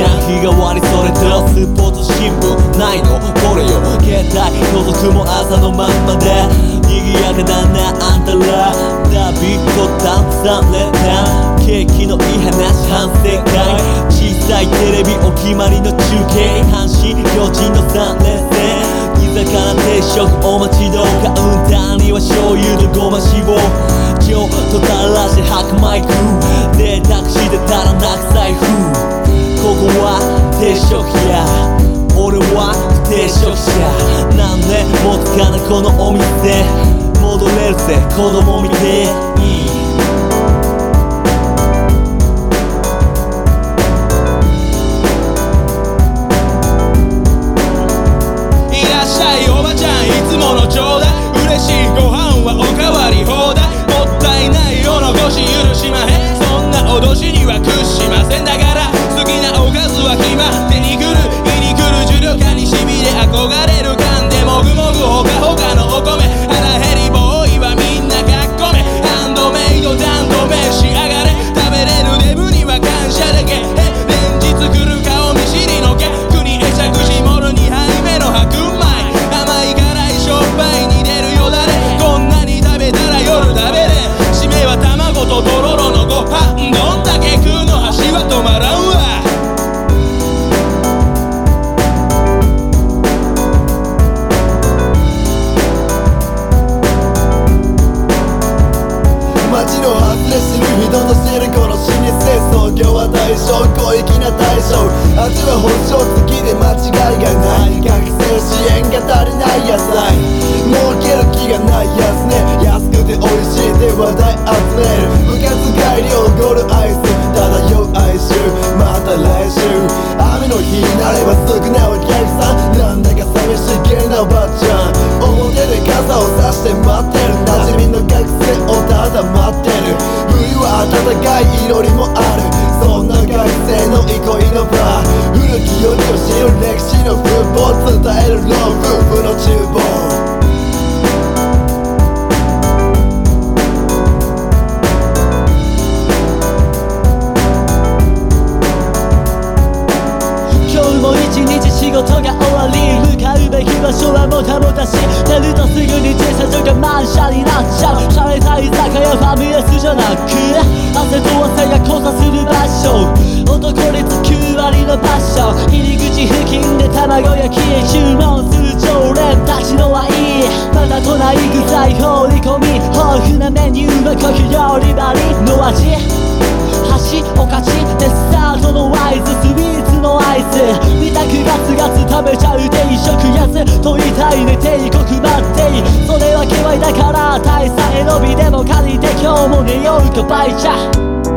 ちゃん日替わりそれとスポーツ新聞ないのこれよ携帯届くも朝のまんまで賑やかだなあんたら。ダビッドダンさん連弾景気のいい話反省会小さいテレビお決まりの中継阪神巨人の3連戦煮魚定食お待ちどうカウンターには醤油とごま塩ちょっと垂らして白米食う贅沢して足らなく財布こは定食屋。俺は不定食者何年もつかなこのお店。戻れるぜ子供見て。いいは大正広域な大将。味は保証付きで間違いがない。学生支援が足りない野菜。儲ける気がないやつね。安くて美味しいで話題集める。部活帰りおごるアイス。漂う哀愁また来週。雨の日になれば少なきよりを知る歴史の風貌伝える老夫婦の厨房一日仕事が終わり向かうべき場所はもたもたし出るとすぐに駐車場が満車になっちゃう。洒落た居酒屋ファミレスじゃなく汗と汗が交差卵焼き注文する常連たちのはいいまだとない具材放り込み豊富なメニューはコク料理ばりの味箸おかちデザートのワイズスイーツのアイス見たくガツガツ食べちゃう定食やつと言いたいね帝国待っていそれは気いだから大差選びでも借りて今日も寝ようかバイチャ